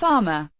farmer.